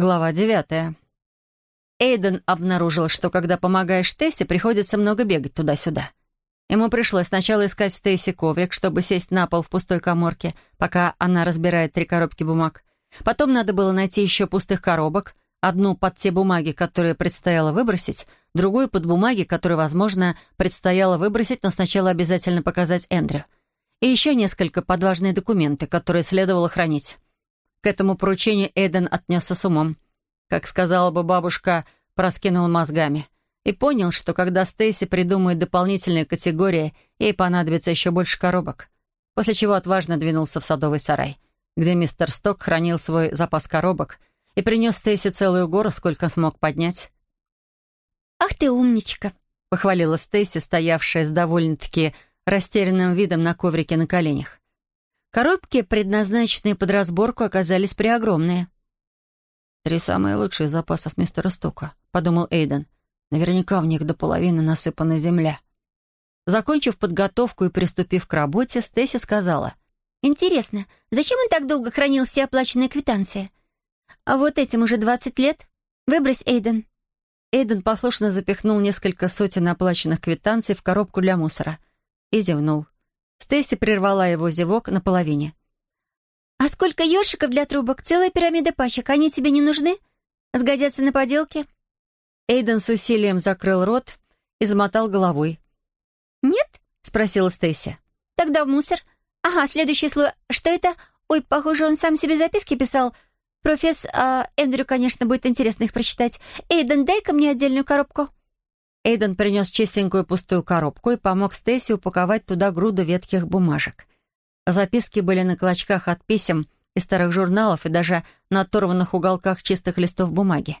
Глава девятая. Эйден обнаружил, что когда помогаешь Тессе, приходится много бегать туда-сюда. Ему пришлось сначала искать Стейси коврик, чтобы сесть на пол в пустой коморке, пока она разбирает три коробки бумаг. Потом надо было найти еще пустых коробок, одну под те бумаги, которые предстояло выбросить, другую под бумаги, которые, возможно, предстояло выбросить, но сначала обязательно показать Эндрю. И еще несколько подважные документы, которые следовало хранить. К этому поручению Эйден отнесся с умом. Как сказала бы бабушка, проскинул мозгами. И понял, что когда Стейси придумает дополнительные категории, ей понадобится еще больше коробок. После чего отважно двинулся в садовый сарай, где мистер Сток хранил свой запас коробок и принес Стейси целую гору, сколько смог поднять. «Ах ты умничка!» — похвалила Стейси, стоявшая с довольно-таки растерянным видом на коврике на коленях. Коробки, предназначенные под разборку, оказались преогромные. «Три самые лучшие запасов мистера Стока», — подумал Эйден. «Наверняка в них до половины насыпана земля». Закончив подготовку и приступив к работе, Стесси сказала. «Интересно, зачем он так долго хранил все оплаченные квитанции? А вот этим уже двадцать лет. Выбрось, Эйден». Эйден послушно запихнул несколько сотен оплаченных квитанций в коробку для мусора и зевнул. Стейси прервала его зевок наполовине. «А сколько ёршиков для трубок? Целая пирамида пачек. Они тебе не нужны? Сгодятся на поделке?» Эйден с усилием закрыл рот и замотал головой. «Нет?» — спросила Стейси. «Тогда в мусор. Ага, следующий слой. Что это? Ой, похоже, он сам себе записки писал. Профессор... А, Эндрю, конечно, будет интересно их прочитать. Эйден, дай-ка мне отдельную коробку». Эйден принес чистенькую пустую коробку и помог Стейси упаковать туда груду ветхих бумажек. Записки были на клочках от писем из старых журналов и даже на оторванных уголках чистых листов бумаги.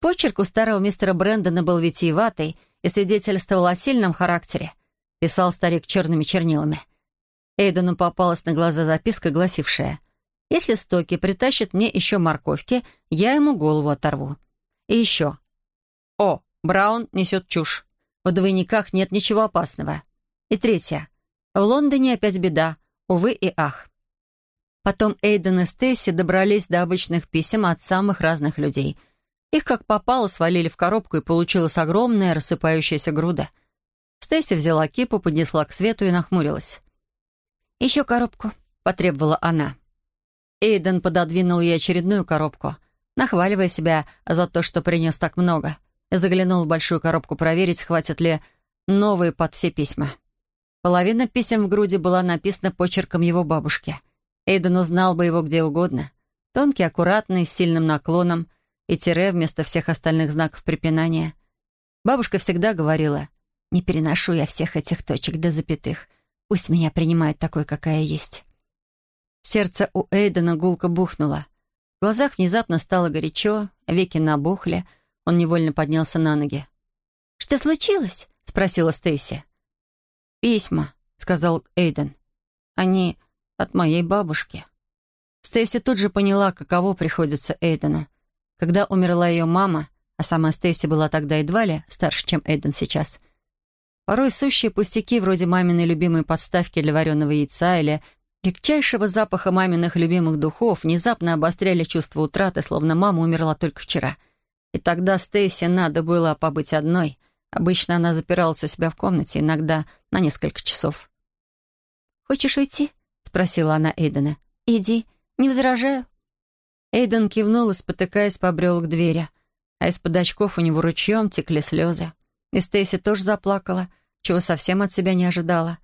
Почерк у старого мистера Брэндона был витиеватый и свидетельствовал о сильном характере. Писал старик черными чернилами. Эйдену попалась на глаза записка, гласившая «Если Стоки притащит мне еще морковки, я ему голову оторву». И еще «О, Браун несет чушь. В двойниках нет ничего опасного. И третье. В Лондоне опять беда. Увы и ах. Потом Эйден и Стейси добрались до обычных писем от самых разных людей. Их как попало свалили в коробку, и получилась огромная рассыпающаяся груда. Стейси взяла кипу, поднесла к свету и нахмурилась. «Еще коробку», — потребовала она. Эйден пододвинул ей очередную коробку, нахваливая себя за то, что принес так много — Заглянул в большую коробку проверить, хватит ли новые под все письма. Половина писем в груди была написана почерком его бабушки. Эйден узнал бы его где угодно. Тонкий, аккуратный, с сильным наклоном и тире вместо всех остальных знаков препинания. Бабушка всегда говорила, «Не переношу я всех этих точек до запятых. Пусть меня принимают такой, какая есть». Сердце у Эйдена гулко бухнуло. В глазах внезапно стало горячо, веки набухли — он невольно поднялся на ноги. «Что случилось?» — спросила Стейси. «Письма», — сказал Эйден. «Они от моей бабушки». Стейси тут же поняла, каково приходится Эйдену. Когда умерла ее мама, а сама Стейси была тогда едва ли старше, чем Эйден сейчас, порой сущие пустяки, вроде маминой любимой подставки для вареного яйца или легчайшего запаха маминых любимых духов, внезапно обостряли чувство утраты, словно мама умерла только вчера — и тогда Стейси надо было побыть одной. Обычно она запиралась у себя в комнате, иногда на несколько часов. «Хочешь уйти?» — спросила она Эйдена. «Иди, не возражаю». Эйден кивнул и, спотыкаясь, побрел к двери. А из-под очков у него ручьем текли слезы. И Стейси тоже заплакала, чего совсем от себя не ожидала.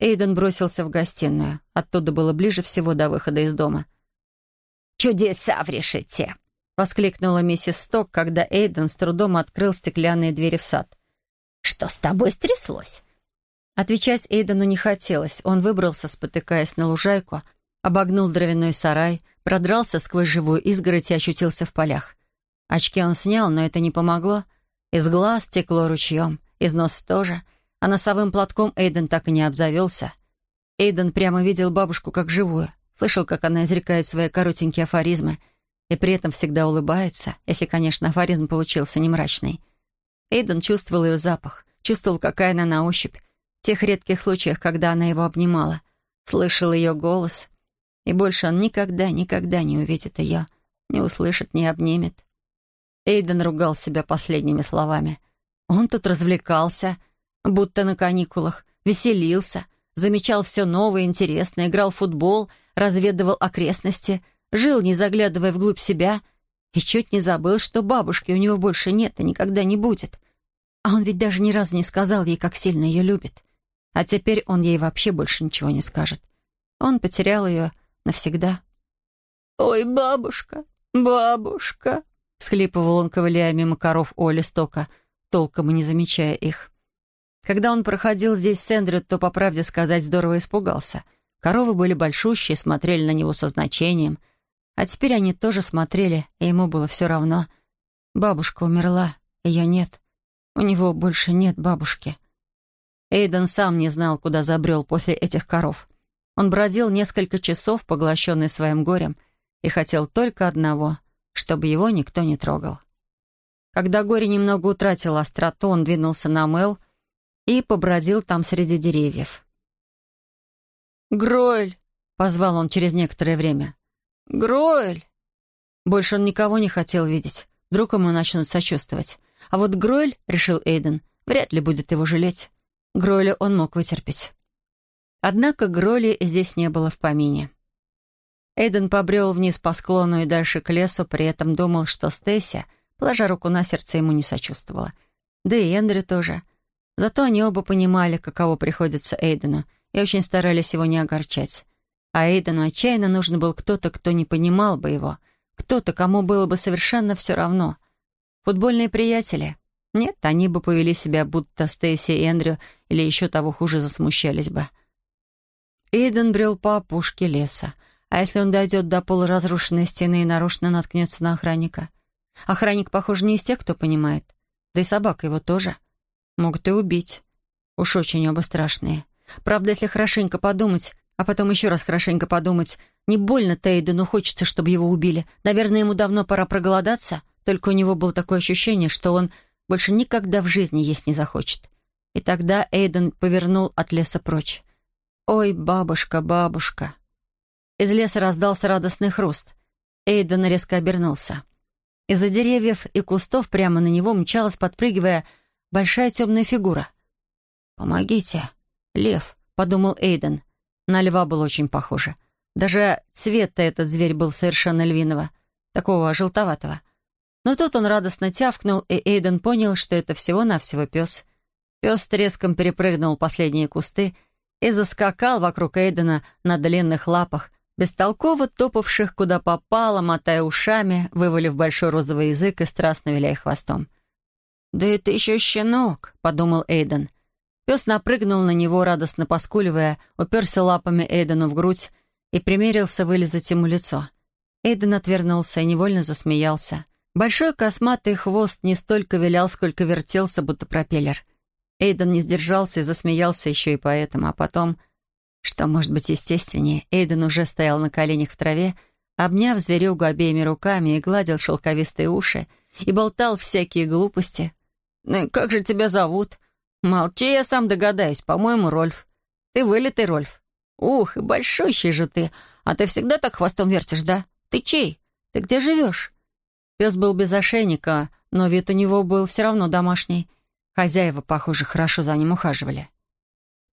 Эйден бросился в гостиную. Оттуда было ближе всего до выхода из дома. «Чудеса в решете!» — воскликнула миссис Сток, когда Эйден с трудом открыл стеклянные двери в сад. «Что с тобой стряслось?» Отвечать Эйдену не хотелось. Он выбрался, спотыкаясь на лужайку, обогнул дровяной сарай, продрался сквозь живую изгородь и очутился в полях. Очки он снял, но это не помогло. Из глаз текло ручьем, из носа тоже, а носовым платком Эйден так и не обзавелся. Эйден прямо видел бабушку как живую, слышал, как она изрекает свои коротенькие афоризмы — и при этом всегда улыбается, если, конечно, афоризм получился не мрачный. Эйден чувствовал ее запах, чувствовал, какая она на ощупь, в тех редких случаях, когда она его обнимала, слышал ее голос, и больше он никогда, никогда не увидит ее, не услышит, не обнимет. Эйден ругал себя последними словами. Он тут развлекался, будто на каникулах, веселился, замечал все новое интересное, играл в футбол, разведывал окрестности, жил, не заглядывая вглубь себя, и чуть не забыл, что бабушки у него больше нет и никогда не будет. А он ведь даже ни разу не сказал ей, как сильно ее любит. А теперь он ей вообще больше ничего не скажет. Он потерял ее навсегда. «Ой, бабушка, бабушка!» — схлипывал он, ковыляя мимо коров Оли Стока, толком и не замечая их. Когда он проходил здесь с Эндрю, то, по правде сказать, здорово испугался. Коровы были большущие, смотрели на него со значением. А теперь они тоже смотрели, и ему было все равно. Бабушка умерла, ее нет. У него больше нет бабушки. Эйден сам не знал, куда забрел после этих коров. Он бродил несколько часов, поглощенный своим горем, и хотел только одного — чтобы его никто не трогал. Когда горе немного утратило остроту, он двинулся на Мэл и побродил там среди деревьев. «Гроэль!» — позвал он через некоторое время. «Гроэль!» Больше он никого не хотел видеть. Вдруг ему начнут сочувствовать. А вот Гроэль, решил Эйден, вряд ли будет его жалеть. Гроэля он мог вытерпеть. Однако Гроли здесь не было в помине. Эйден побрел вниз по склону и дальше к лесу, при этом думал, что Стейси, положа руку на сердце, ему не сочувствовала. Да и Эндрю тоже. Зато они оба понимали, каково приходится Эйдену, и очень старались его не огорчать. А Эйдену отчаянно нужен был кто-то, кто не понимал бы его, кто-то, кому было бы совершенно все равно. Футбольные приятели. Нет, они бы повели себя, будто Стейси и Эндрю, или еще того хуже засмущались бы. Эйден брел по опушке леса. А если он дойдет до полуразрушенной стены и нарочно наткнется на охранника? Охранник, похоже, не из тех, кто понимает. Да и собака его тоже. Могут и убить. Уж очень оба страшные. Правда, если хорошенько подумать, а потом еще раз хорошенько подумать, не больно Тейдену хочется, чтобы его убили. Наверное, ему давно пора проголодаться, только у него было такое ощущение, что он больше никогда в жизни есть не захочет. И тогда Эйден повернул от леса прочь. «Ой, бабушка, бабушка!» Из леса раздался радостный хруст. Эйден резко обернулся. Из-за деревьев и кустов прямо на него мчалась, подпрыгивая, большая темная фигура. «Помогите! Лев!» — подумал Эйден. На льва был очень похоже. Даже цвет-то этот зверь был совершенно львиного, такого желтоватого. Но тут он радостно тявкнул, и Эйден понял, что это всего-навсего пес. Пес с треском перепрыгнул последние кусты и заскакал вокруг Эйдена на длинных лапах, бестолково топавших куда попало, мотая ушами, вывалив большой розовый язык и страстно виляя хвостом. «Да это еще щенок», — подумал Эйден. Пес напрыгнул на него, радостно поскуливая, уперся лапами Эйдену в грудь и примерился вылезать ему лицо. Эйден отвернулся и невольно засмеялся. Большой косматый хвост не столько вилял, сколько вертелся, будто пропеллер. Эйден не сдержался и засмеялся еще и поэтому, а потом что может быть естественнее, Эйден уже стоял на коленях в траве, обняв зверюгу обеими руками и гладил шелковистые уши, и болтал всякие глупости. «Ну как же тебя зовут?» «Молчи, я сам догадаюсь. По-моему, Рольф. Ты вылитый, Рольф. Ух, и большущий же ты. А ты всегда так хвостом вертишь, да? Ты чей? Ты где живешь?» Пес был без ошейника, но вид у него был все равно домашний. Хозяева, похоже, хорошо за ним ухаживали.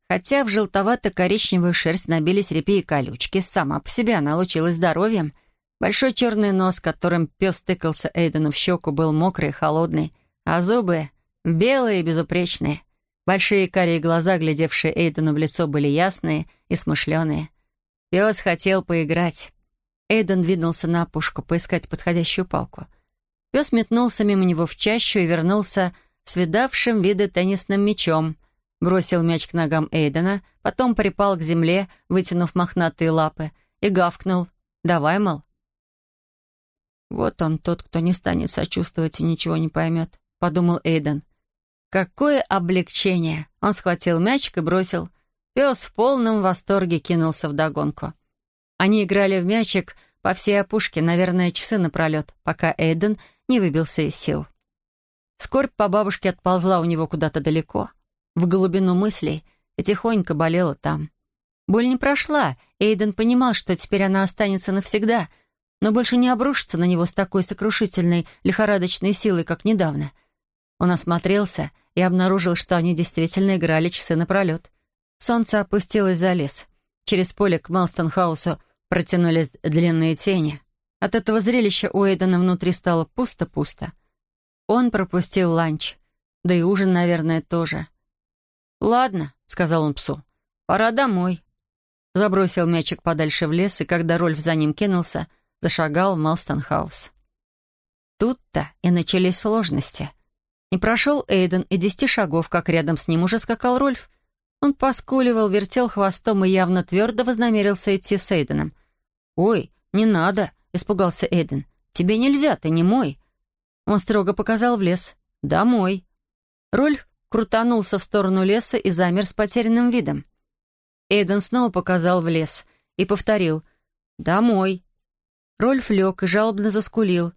Хотя в желтовато-коричневую шерсть набились репи и колючки, сама по себе она лучилась здоровьем. Большой черный нос, которым пес тыкался Эйдену в щеку, был мокрый и холодный, а зубы — белые и безупречные. Большие карие глаза, глядевшие Эйдену в лицо, были ясные и смышленые. Пес хотел поиграть. Эйден двинулся на опушку, поискать подходящую палку. Пес метнулся мимо него в чащу и вернулся с видавшим виды теннисным мячом — бросил мяч к ногам Эйдена, потом припал к земле, вытянув мохнатые лапы, и гавкнул. «Давай, мол». «Вот он, тот, кто не станет сочувствовать и ничего не поймет», — подумал Эйден. «Какое облегчение!» Он схватил мячик и бросил. Пес в полном восторге кинулся в догонку. Они играли в мячик по всей опушке, наверное, часы напролет, пока Эйден не выбился из сил. Скорбь по бабушке отползла у него куда-то далеко — в глубину мыслей и тихонько болела там. Боль не прошла, Эйден понимал, что теперь она останется навсегда, но больше не обрушится на него с такой сокрушительной, лихорадочной силой, как недавно. Он осмотрелся и обнаружил, что они действительно играли часы напролет. Солнце опустилось за лес. Через поле к Малстонхаусу протянулись длинные тени. От этого зрелища у Эйдена внутри стало пусто-пусто. Он пропустил ланч. Да и ужин, наверное, тоже. «Ладно», — сказал он псу, — «пора домой». Забросил мячик подальше в лес, и когда Рольф за ним кинулся, зашагал Малстонхаус. Тут-то и начались сложности. Не прошел Эйден и десяти шагов, как рядом с ним уже скакал Рольф. Он поскуливал, вертел хвостом и явно твердо вознамерился идти с Эйденом. «Ой, не надо!» — испугался Эйден. «Тебе нельзя, ты не мой!» Он строго показал в лес. «Домой!» Рольф крутанулся в сторону леса и замер с потерянным видом. Эйден снова показал в лес и повторил «Домой». Рольф лег и жалобно заскулил.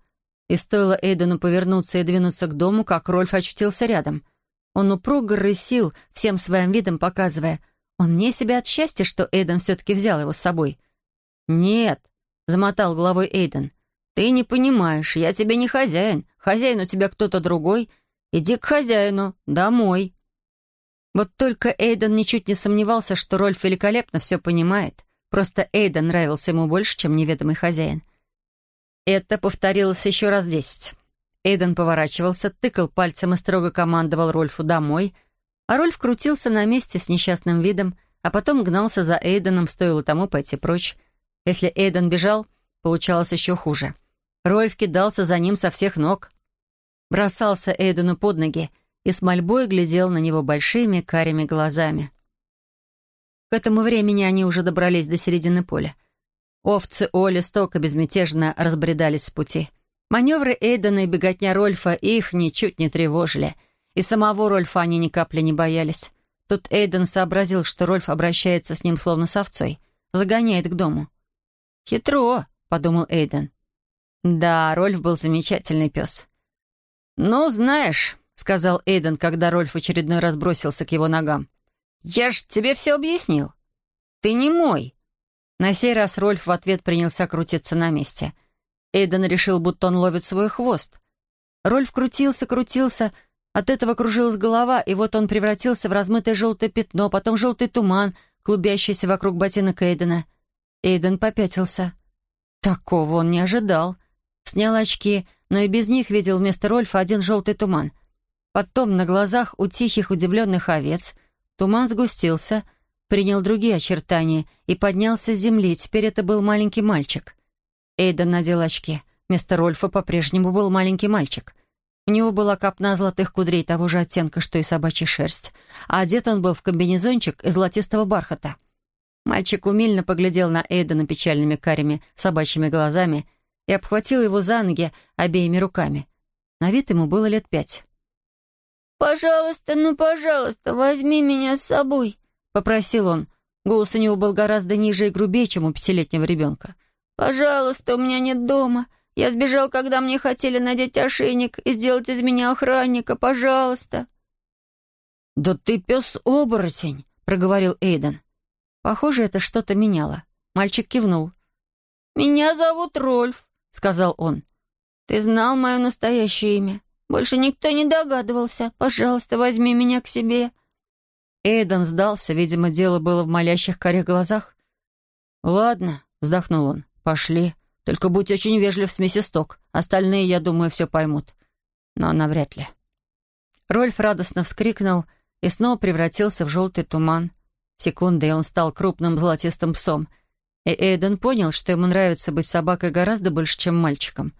И стоило Эйдену повернуться и двинуться к дому, как Рольф очутился рядом. Он упруго рысил, всем своим видом показывая. Он вне себя от счастья, что Эйден все-таки взял его с собой. «Нет», — замотал головой Эйден, — «ты не понимаешь, я тебе не хозяин. Хозяин у тебя кто-то другой. Иди к хозяину, домой». Вот только Эйден ничуть не сомневался, что Рольф великолепно все понимает. Просто Эйден нравился ему больше, чем неведомый хозяин. Это повторилось еще раз десять. Эйден поворачивался, тыкал пальцем и строго командовал Рольфу домой, а Рольф крутился на месте с несчастным видом, а потом гнался за Эйденом, стоило тому пойти прочь. Если Эйден бежал, получалось еще хуже. Рольф кидался за ним со всех ног. Бросался Эйдену под ноги, и с мольбой глядел на него большими карими глазами. К этому времени они уже добрались до середины поля. Овцы Оли стока безмятежно разбредались с пути. Маневры Эйдена и беготня Рольфа их ничуть не тревожили, и самого Рольфа они ни капли не боялись. Тут Эйден сообразил, что Рольф обращается с ним словно с овцой, загоняет к дому. «Хитро», — подумал Эйден. Да, Рольф был замечательный пес. «Ну, знаешь», сказал Эйден, когда Рольф очередной раз бросился к его ногам. «Я ж тебе все объяснил. Ты не мой». На сей раз Рольф в ответ принялся крутиться на месте. Эйден решил, будто он ловит свой хвост. Рольф крутился, крутился, от этого кружилась голова, и вот он превратился в размытое желтое пятно, потом желтый туман, клубящийся вокруг ботинок Эйдена. Эйден попятился. Такого он не ожидал. Снял очки, но и без них видел вместо Рольфа один желтый туман — Потом на глазах у тихих удивленных овец туман сгустился, принял другие очертания и поднялся с земли. Теперь это был маленький мальчик. Эйден надел очки. Вместо Рольфа по-прежнему был маленький мальчик. У него была копна золотых кудрей того же оттенка, что и собачья шерсть, а одет он был в комбинезончик из золотистого бархата. Мальчик умильно поглядел на Эйдена печальными карими собачьими глазами и обхватил его за ноги обеими руками. На вид ему было лет пять. «Пожалуйста, ну, пожалуйста, возьми меня с собой», — попросил он. Голос у него был гораздо ниже и грубее, чем у пятилетнего ребенка. «Пожалуйста, у меня нет дома. Я сбежал, когда мне хотели надеть ошейник и сделать из меня охранника. Пожалуйста». «Да ты пес-оборотень», — проговорил Эйден. Похоже, это что-то меняло. Мальчик кивнул. «Меня зовут Рольф», — сказал он. «Ты знал мое настоящее имя. Больше никто не догадывался. Пожалуйста, возьми меня к себе». Эйден сдался, видимо, дело было в молящих корих глазах. «Ладно», — вздохнул он, — «пошли. Только будь очень вежлив с миссис Ток. Остальные, я думаю, все поймут. Но навряд ли». Рольф радостно вскрикнул и снова превратился в желтый туман. Секунды, и он стал крупным золотистым псом. И Эйден понял, что ему нравится быть собакой гораздо больше, чем мальчиком.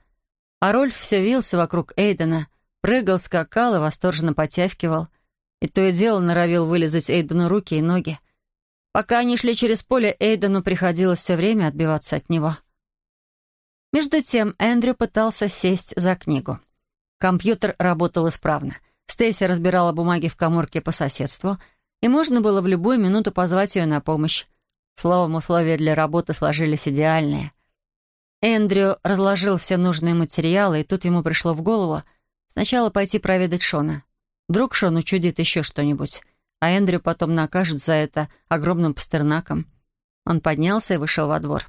А Рольф все вился вокруг Эйдена, Прыгал, скакал и восторженно потявкивал. И то и дело норовил вылезать Эйдену руки и ноги. Пока они шли через поле, Эйдену приходилось все время отбиваться от него. Между тем Эндрю пытался сесть за книгу. Компьютер работал исправно. Стейси разбирала бумаги в коморке по соседству, и можно было в любую минуту позвать ее на помощь. Словом, условия для работы сложились идеальные. Эндрю разложил все нужные материалы, и тут ему пришло в голову — Сначала пойти проведать Шона. Вдруг Шон учудит еще что-нибудь, а Эндрю потом накажет за это огромным пастернаком. Он поднялся и вышел во двор.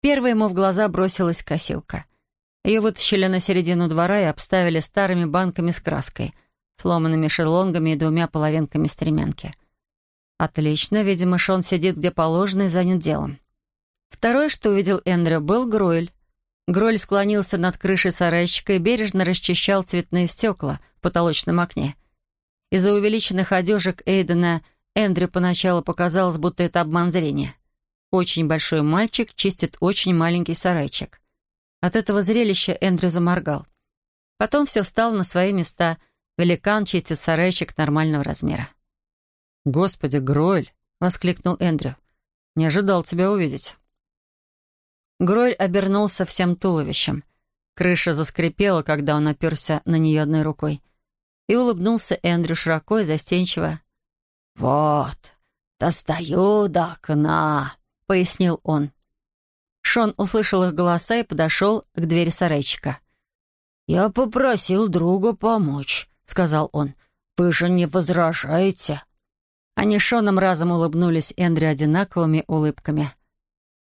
Первой ему в глаза бросилась косилка. Ее вытащили на середину двора и обставили старыми банками с краской, сломанными шезлонгами и двумя половинками стремянки. Отлично, видимо, Шон сидит где положено и занят делом. Второе, что увидел Эндрю, был Гройль. Гроль склонился над крышей сарайчика и бережно расчищал цветные стекла потолочном окне. Из-за увеличенных одежек Эйдена Эндрю поначалу показалось, будто это обман зрения. Очень большой мальчик чистит очень маленький сарайчик. От этого зрелища Эндрю заморгал. Потом все встало на свои места. Великан чистит сарайчик нормального размера. «Господи, Гройль!» — воскликнул Эндрю. «Не ожидал тебя увидеть». Гроль обернулся всем туловищем. Крыша заскрипела, когда он оперся на нее одной рукой. И улыбнулся Эндрю широко и застенчиво. «Вот, достаю до окна», — пояснил он. Шон услышал их голоса и подошел к двери сарайчика. «Я попросил друга помочь», — сказал он. «Вы же не возражаете?» Они Шоном разом улыбнулись Эндрю одинаковыми улыбками.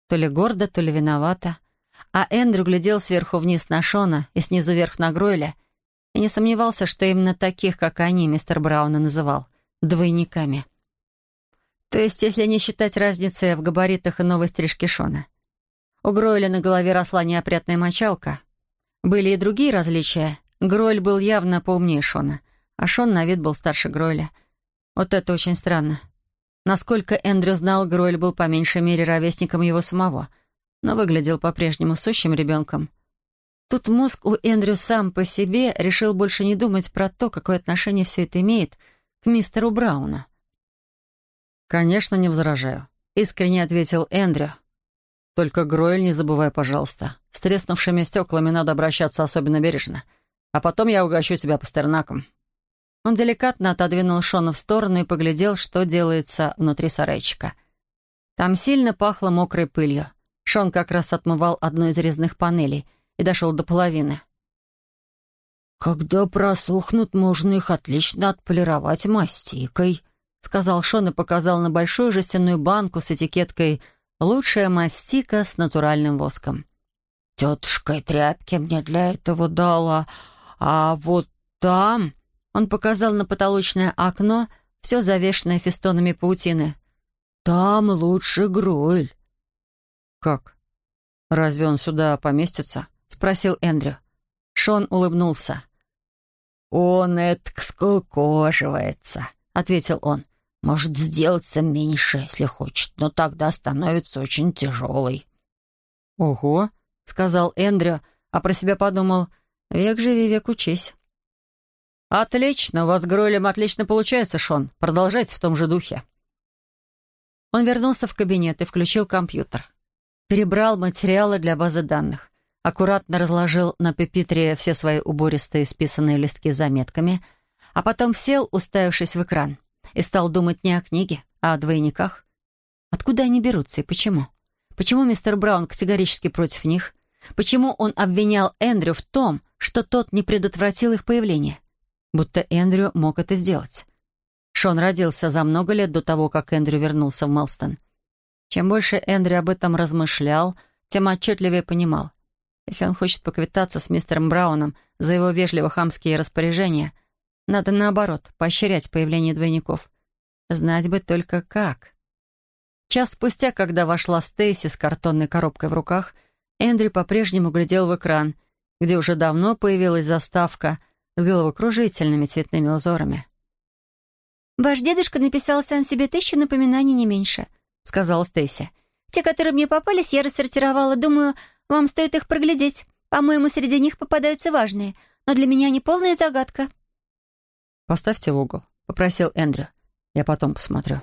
То ли гордо, то ли виновата. А Эндрю глядел сверху вниз на Шона и снизу вверх на Гройля и не сомневался, что именно таких, как они, мистер Брауна называл двойниками. То есть, если не считать разницы в габаритах и новой стрижке Шона. У Гройля на голове росла неопрятная мочалка. Были и другие различия. Гройль был явно поумнее Шона, а Шон на вид был старше Гройля. Вот это очень странно. Насколько Эндрю знал, Гройль был по меньшей мере ровесником его самого, но выглядел по-прежнему сущим ребенком. Тут мозг у Эндрю сам по себе решил больше не думать про то, какое отношение все это имеет к мистеру Брауну. «Конечно, не возражаю», — искренне ответил Эндрю. «Только, Гройль, не забывай, пожалуйста. С треснувшими стеклами надо обращаться особенно бережно. А потом я угощу тебя пастернаком». Он деликатно отодвинул Шона в сторону и поглядел, что делается внутри сарайчика. Там сильно пахло мокрой пылью. Шон как раз отмывал одну из резных панелей и дошел до половины. «Когда просохнут, можно их отлично отполировать мастикой», — сказал Шон и показал на большую жестяную банку с этикеткой «Лучшая мастика с натуральным воском». «Тетушка и тряпки мне для этого дала, а вот там...» Он показал на потолочное окно, все завешенное фестонами паутины. «Там лучше Гройль». «Как? Разве он сюда поместится?» — спросил Эндрю. Шон улыбнулся. «Он этак скукоживается», — ответил он. «Может сделаться меньше, если хочет, но тогда становится очень тяжелый». «Ого», — сказал Эндрю, а про себя подумал, «век живи, век учись». «Отлично, у вас с отлично получается, Шон. Продолжайте в том же духе». Он вернулся в кабинет и включил компьютер. Перебрал материалы для базы данных. Аккуратно разложил на пепитре все свои убористые списанные листки с заметками, а потом сел, уставившись в экран, и стал думать не о книге, а о двойниках. Откуда они берутся и почему? Почему мистер Браун категорически против них? Почему он обвинял Эндрю в том, что тот не предотвратил их появление? будто Эндрю мог это сделать. Шон родился за много лет до того, как Эндрю вернулся в Мелстон. Чем больше Эндрю об этом размышлял, тем отчетливее понимал. Если он хочет поквитаться с мистером Брауном за его вежливо-хамские распоряжения, надо, наоборот, поощрять появление двойников. Знать бы только как. Час спустя, когда вошла Стейси с картонной коробкой в руках, Эндрю по-прежнему глядел в экран, где уже давно появилась заставка — с головокружительными цветными узорами. «Ваш дедушка написал сам себе тысячу напоминаний не меньше», — сказала Стейси. «Те, которые мне попались, я рассортировала. Думаю, вам стоит их проглядеть. По-моему, среди них попадаются важные, но для меня они полная загадка». «Поставьте в угол», — попросил Эндрю. «Я потом посмотрю».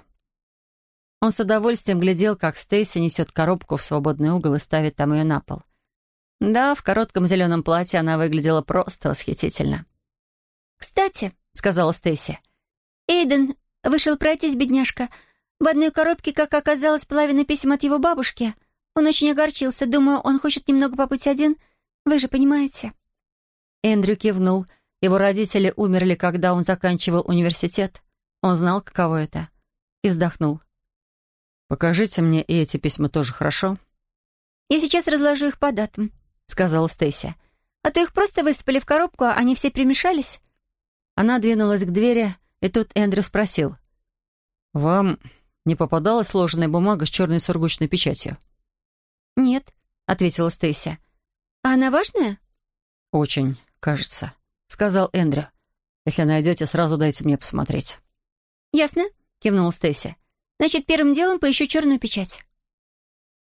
Он с удовольствием глядел, как Стейси несет коробку в свободный угол и ставит там ее на пол. Да, в коротком зеленом платье она выглядела просто восхитительно. «Кстати», — сказала Стейси, — «Эйден вышел пройтись, бедняжка. В одной коробке, как оказалось, половина писем от его бабушки. Он очень огорчился. Думаю, он хочет немного побыть один. Вы же понимаете». Эндрю кивнул. Его родители умерли, когда он заканчивал университет. Он знал, каково это. И вздохнул. «Покажите мне и эти письма тоже, хорошо?» Я сейчас разложу их по датам», — сказала Стейси. «А то их просто высыпали в коробку, а они все примешались». Она двинулась к двери, и тут Эндрю спросил. «Вам не попадалась сложенная бумага с черной сургучной печатью?» «Нет», — ответила Стейси. «А она важная?» «Очень, кажется», — сказал Эндрю. «Если найдете, сразу дайте мне посмотреть». «Ясно», — кивнула Стейси. «Значит, первым делом поищу черную печать».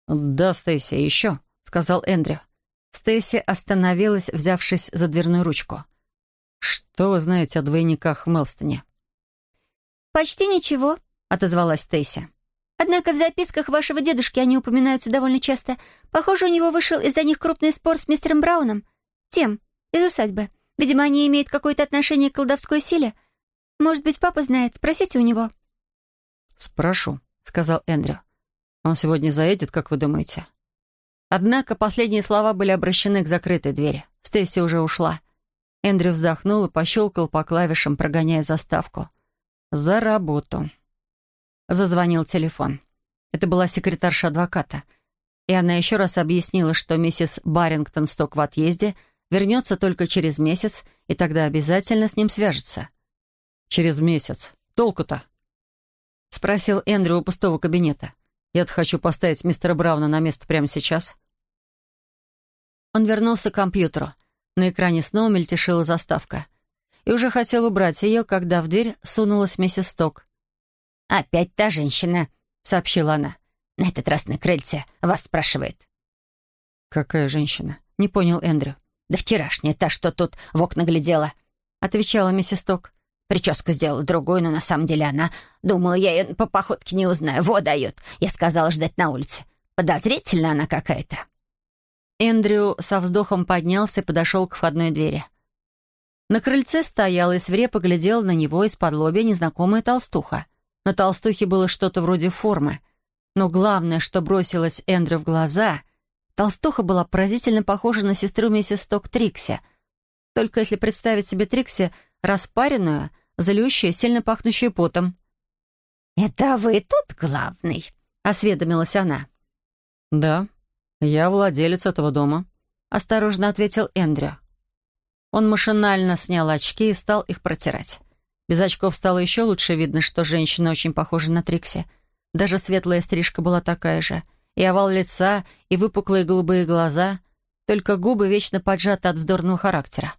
«Да, Стейси, еще», — сказал Эндрю. Стейси остановилась, взявшись за дверную ручку. «Что вы знаете о двойниках Мелстоне?» «Почти ничего», — отозвалась Стейси. «Однако в записках вашего дедушки они упоминаются довольно часто. Похоже, у него вышел из-за них крупный спор с мистером Брауном. Тем, из усадьбы. Видимо, они имеют какое-то отношение к колдовской силе. Может быть, папа знает, спросите у него». «Спрошу», — сказал Эндрю. «Он сегодня заедет, как вы думаете?» Однако последние слова были обращены к закрытой двери. Стейси уже ушла. Эндрю вздохнул и пощелкал по клавишам, прогоняя заставку. «За работу». Зазвонил телефон. Это была секретарша адвоката. И она еще раз объяснила, что миссис Барингтон сток в отъезде, вернется только через месяц, и тогда обязательно с ним свяжется. «Через месяц. Толку-то?» — спросил Эндрю у пустого кабинета. «Я-то хочу поставить мистера Брауна на место прямо сейчас». Он вернулся к компьютеру. На экране снова мельтешила заставка. И уже хотел убрать ее, когда в дверь сунулась миссис Сток. «Опять та женщина», — сообщила она. «На этот раз на крыльце. Вас спрашивает». «Какая женщина?» — не понял Эндрю. «Да вчерашняя, та, что тут в окна глядела», — отвечала миссис Ток. Прическу сделала другую, но на самом деле она... Думала, я ее по походке не узнаю. Вот дает. Я сказала ждать на улице. Подозрительно она какая-то. Эндрю со вздохом поднялся и подошел к входной двери. На крыльце стояла и свирепо глядела на него из-под лобья незнакомая толстуха. На толстухе было что-то вроде формы. Но главное, что бросилось Эндрю в глаза, толстуха была поразительно похожа на сестру миссис Сток Трикси. Только если представить себе Трикси распаренную, злющую, сильно пахнущую потом. «Это вы тут главный?» — осведомилась она. «Да, я владелец этого дома», — осторожно ответил Эндрю. Он машинально снял очки и стал их протирать. Без очков стало еще лучше видно, что женщина очень похожа на Трикси. Даже светлая стрижка была такая же. И овал лица, и выпуклые голубые глаза. Только губы вечно поджаты от вздорного характера.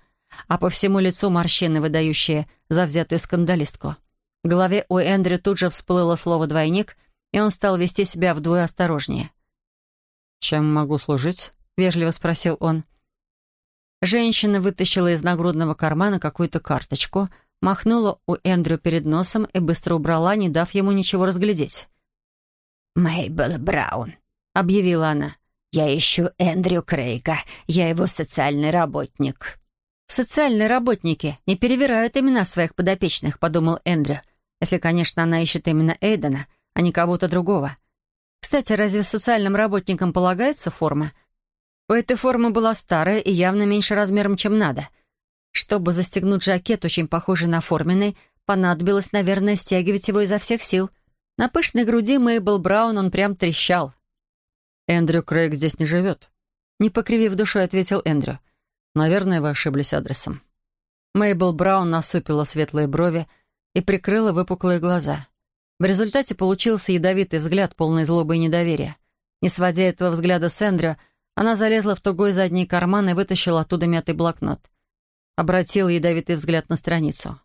А по всему лицу морщины, выдающие завзятую скандалистку. В голове у Эндрю тут же всплыло слово «двойник», и он стал вести себя вдвое осторожнее. «Чем могу служить?» — вежливо спросил он. Женщина вытащила из нагрудного кармана какую-то карточку, махнула у Эндрю перед носом и быстро убрала, не дав ему ничего разглядеть. «Мейбл Браун», — объявила она. «Я ищу Эндрю Крейга. Я его социальный работник». «Социальные работники не перевирают имена своих подопечных», — подумал Эндрю. «Если, конечно, она ищет именно Эйдена, а не кого-то другого. Кстати, разве социальным работникам полагается форма? У этой формы была старая и явно меньше размером, чем надо. Чтобы застегнуть жакет, очень похожий на форменный, понадобилось, наверное, стягивать его изо всех сил. На пышной груди Мейбл Браун он прям трещал. «Эндрю Крейг здесь не живет», — не покривив душой, ответил Эндрю. «Наверное, вы ошиблись адресом». Мейбл Браун насупила светлые брови и прикрыла выпуклые глаза. В результате получился ядовитый взгляд, полный злобы и недоверия. Не сводя этого взгляда с Эндрю, она залезла в тугой задний карман и вытащила оттуда мятый блокнот. Обратила ядовитый взгляд на страницу.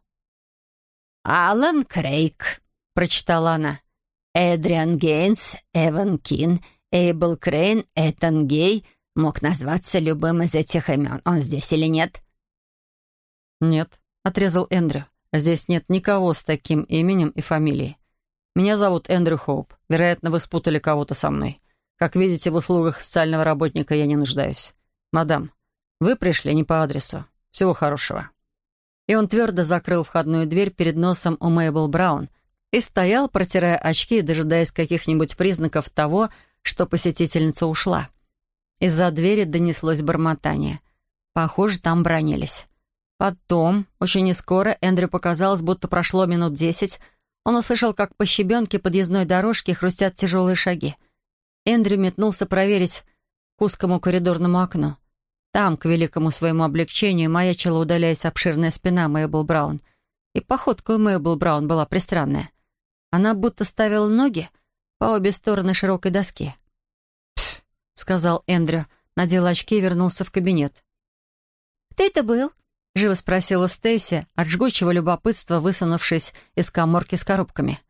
«Алан Крейг», — прочитала она. «Эдриан Гейнс, Эван Кин, Эйбл Крейн, Этан Гей мог назваться любым из этих имен. Он здесь или нет?» «Нет», — отрезал Эндрю. «Здесь нет никого с таким именем и фамилией. Меня зовут Эндрю Хоуп. Вероятно, вы спутали кого-то со мной. Как видите, в услугах социального работника я не нуждаюсь. Мадам, вы пришли не по адресу. Всего хорошего». И он твердо закрыл входную дверь перед носом у Мэйбл Браун и стоял, протирая очки и дожидаясь каких-нибудь признаков того, что посетительница ушла. Из-за двери донеслось бормотание. Похоже, там бронились. Потом, очень нескоро, Эндрю показалось, будто прошло минут десять, он услышал, как по щебенке подъездной дорожки хрустят тяжелые шаги. Эндрю метнулся проверить, к узкому коридорному окну. Там, к великому своему облегчению, маячила, удаляясь обширная спина Мэйбл Браун. И походка у Мэйбл Браун была пристранная. Она будто ставила ноги по обе стороны широкой доски. «Пф», — сказал Эндрю, надел очки и вернулся в кабинет. «Кто это был?» — живо спросила Стейси, от жгучего любопытства высунувшись из коморки с коробками.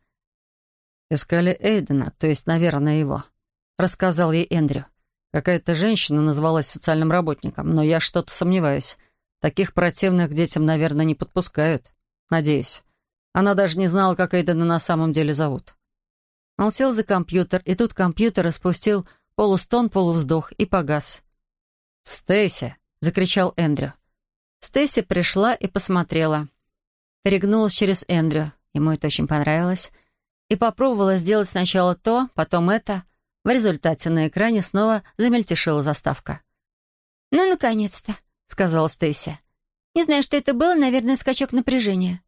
«Искали Эйдена, то есть, наверное, его», — рассказал ей Эндрю. «Какая-то женщина назвалась социальным работником, но я что-то сомневаюсь. Таких противных к детям, наверное, не подпускают. Надеюсь. Она даже не знала, как Эйдена на самом деле зовут». Он сел за компьютер, и тут компьютер распустил полустон, полувздох и погас. «Стейси!» — закричал Эндрю. Стейси пришла и посмотрела. Перегнулась через Эндрю. Ему это очень понравилось и попробовала сделать сначала то, потом это. В результате на экране снова замельтешила заставка. «Ну, наконец-то», — сказала Стейси. «Не знаю, что это было, наверное, скачок напряжения».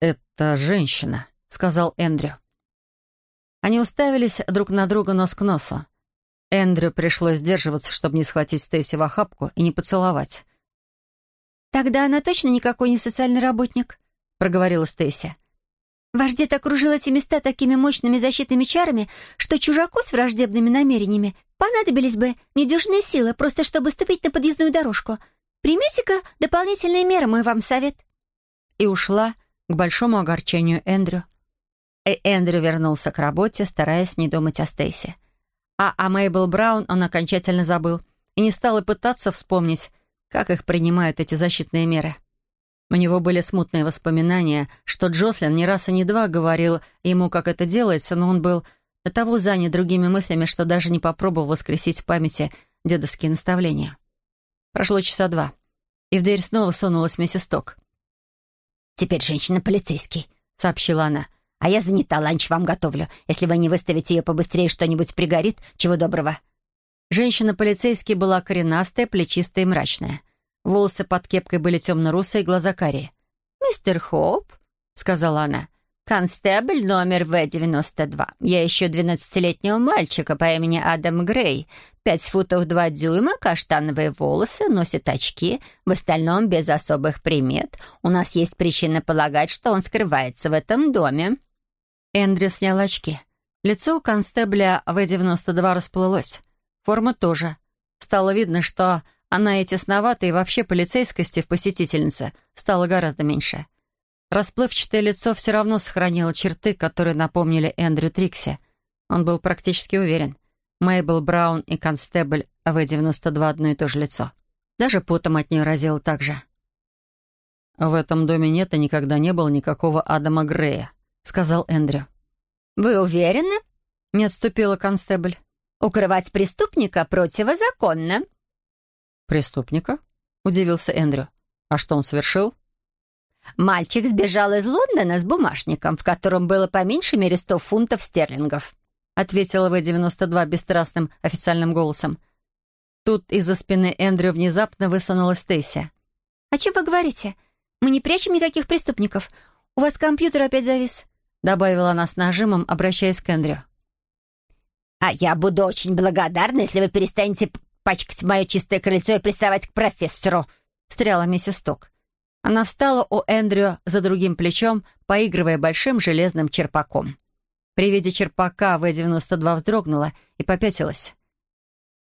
«Это женщина», — сказал Эндрю. Они уставились друг на друга нос к носу. Эндрю пришлось сдерживаться, чтобы не схватить Стейси в охапку и не поцеловать. «Тогда она точно никакой не социальный работник», — проговорила Стейси. Ваш дед окружил эти места такими мощными защитными чарами, что чужаку с враждебными намерениями понадобились бы недюжные силы, просто чтобы ступить на подъездную дорожку. Примите-ка дополнительные меры, мой вам совет». И ушла к большому огорчению Эндрю. И Эндрю вернулся к работе, стараясь не думать о Стейсе. А о Мейбл Браун он окончательно забыл и не стал и пытаться вспомнить, как их принимают эти защитные меры. У него были смутные воспоминания, что Джослин не раз и не два говорил ему, как это делается, но он был до того занят другими мыслями, что даже не попробовал воскресить в памяти дедовские наставления. Прошло часа два, и в дверь снова сунулась миссис Ток. «Теперь женщина-полицейский», — сообщила она. «А я занята, ланч вам готовлю. Если вы не выставите ее побыстрее, что-нибудь пригорит, чего доброго». Женщина-полицейский была коренастая, плечистая и мрачная. Волосы под кепкой были темно-русые, глаза карие. «Мистер Хоуп», — сказала она, — «констебль номер В-92. Я ищу двенадцатилетнего мальчика по имени Адам Грей. Пять футов два дюйма, каштановые волосы, носит очки, в остальном без особых примет. У нас есть причина полагать, что он скрывается в этом доме». Эндрю снял очки. Лицо у констебля В-92 расплылось. Форма тоже. Стало видно, что она и тесноватой, и вообще полицейскости в посетительнице стало гораздо меньше. Расплывчатое лицо все равно сохранило черты, которые напомнили Эндрю Трикси. Он был практически уверен. Мейбл Браун и констебль В-92 одно и то же лицо. Даже потом от нее разило так же. «В этом доме нет и никогда не было никакого Адама Грея», — сказал Эндрю. «Вы уверены?» — не отступила констебль. «Укрывать преступника противозаконно», «Преступника?» — удивился Эндрю. «А что он совершил?» «Мальчик сбежал из Лондона с бумажником, в котором было по меньшей мере сто фунтов стерлингов», ответила В-92 бесстрастным официальным голосом. Тут из-за спины Эндрю внезапно высунулась Стейси. «О чем вы говорите? Мы не прячем никаких преступников. У вас компьютер опять завис», добавила она с нажимом, обращаясь к Эндрю. «А я буду очень благодарна, если вы перестанете пачкать мое чистое крыльцо и приставать к профессору», — встряла миссис Ток. Она встала у Эндрю за другим плечом, поигрывая большим железным черпаком. При виде черпака В-92 вздрогнула и попятилась.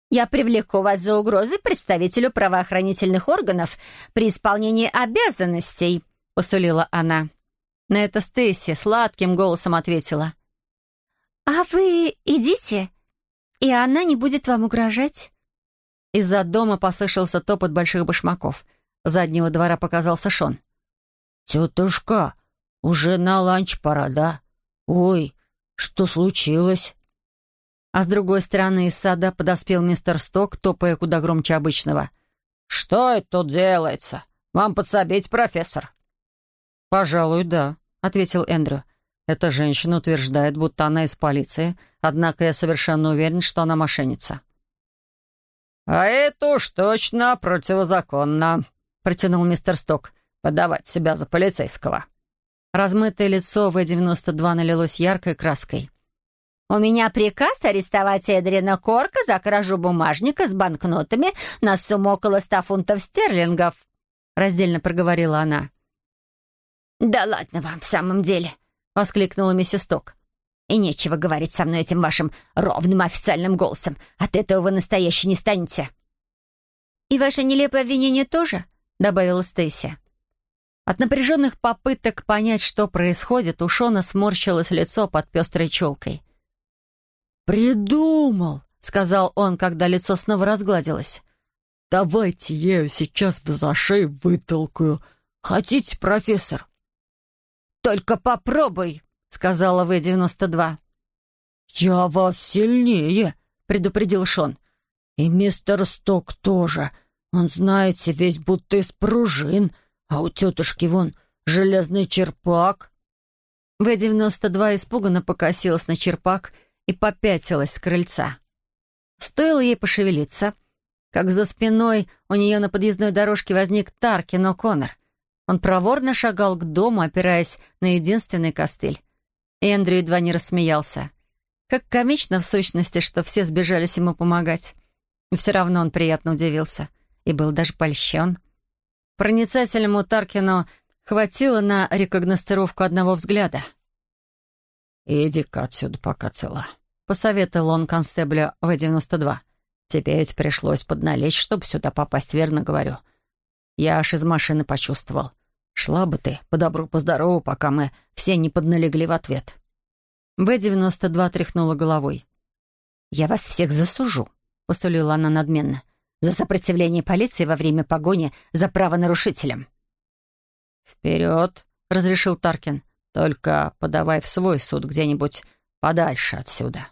«Я привлеку вас за угрозы представителю правоохранительных органов при исполнении обязанностей», — посулила она. На это Стейси сладким голосом ответила. «А вы идите, и она не будет вам угрожать». Из-за дома послышался топот больших башмаков. С заднего двора показался Шон. «Тетушка, уже на ланч пора, да? Ой, что случилось?» А с другой стороны из сада подоспел мистер Сток, топая куда громче обычного. «Что это тут делается? Вам подсобить, профессор?» «Пожалуй, да», — ответил Эндрю. «Эта женщина утверждает, будто она из полиции, однако я совершенно уверен, что она мошенница». «А это уж точно противозаконно», — протянул мистер Сток. «Подавать себя за полицейского». Размытое лицо В-92 налилось яркой краской. У меня приказ арестовать Эдрина Корка за кражу бумажника с банкнотами на сумму около ста фунтов стерлингов», — раздельно проговорила она. «Да ладно вам, в самом деле», — воскликнула миссис Ток. «И нечего говорить со мной этим вашим ровным официальным голосом. От этого вы настоящий не станете». «И ваше нелепое обвинение тоже?» — добавила Стейси. От напряженных попыток понять, что происходит, у Шона сморщилось лицо под пестрой челкой. «Придумал!» — сказал он, когда лицо снова разгладилось. «Давайте я ее сейчас в зашей вытолкаю. Хотите, профессор?» «Только попробуй!» — сказала В-92. «Я вас сильнее!» — предупредил Шон. «И мистер Сток тоже. Он, знаете, весь будто из пружин, а у тетушки вон железный черпак». В-92 испуганно покосилась на черпак — и попятилась с крыльца. Стоило ей пошевелиться, как за спиной у нее на подъездной дорожке возник Таркин О'Коннор. Он проворно шагал к дому, опираясь на единственный костыль. Эндрю едва не рассмеялся. Как комично в сущности, что все сбежались ему помогать. И все равно он приятно удивился. И был даже польщен. Проницательному Таркину хватило на рекогностировку одного взгляда. «Иди-ка отсюда, пока цела», посоветовал он констеблю В-92. «Тебе ведь пришлось подналечь, чтобы сюда попасть, верно говорю. Я аж из машины почувствовал. Шла бы ты, по добру, по здорову, пока мы все не подналегли в ответ». В-92 тряхнула головой. «Я вас всех засужу», — посулила она надменно, «за сопротивление полиции во время погони за правонарушителем». «Вперед», — разрешил Таркин. «Только подавай в свой суд где-нибудь подальше отсюда».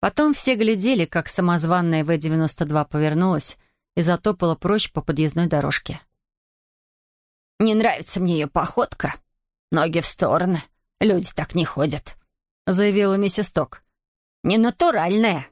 Потом все глядели, как самозванная В-92 повернулась и затопала прочь по подъездной дорожке. «Не нравится мне ее походка. Ноги в стороны. Люди так не ходят», — заявила миссис Ток. «Ненатуральная».